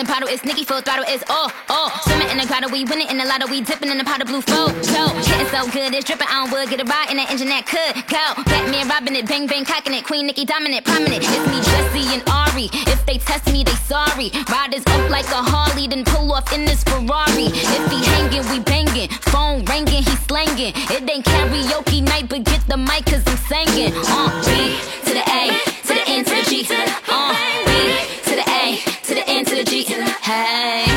The bottle, it's Nicki full throttle, it's oh, oh. Swimming in the grotto, we winning in the lotto, we dipping in the pot of blue flow. So, getting so good, it's dripping on wood, get a ride in that engine that could go. Batman robbing it, bang bang cocking it, Queen Nicki dominant, prominent. It's me, Jessie and Ari. If they test me, they sorry. Riders up like a Harley, then pull off in this Ferrari. If he hanging, we banging. Phone ringing, he slanging. It ain't karaoke night, but get the mic, cause I'm singing. Uh, B Hey.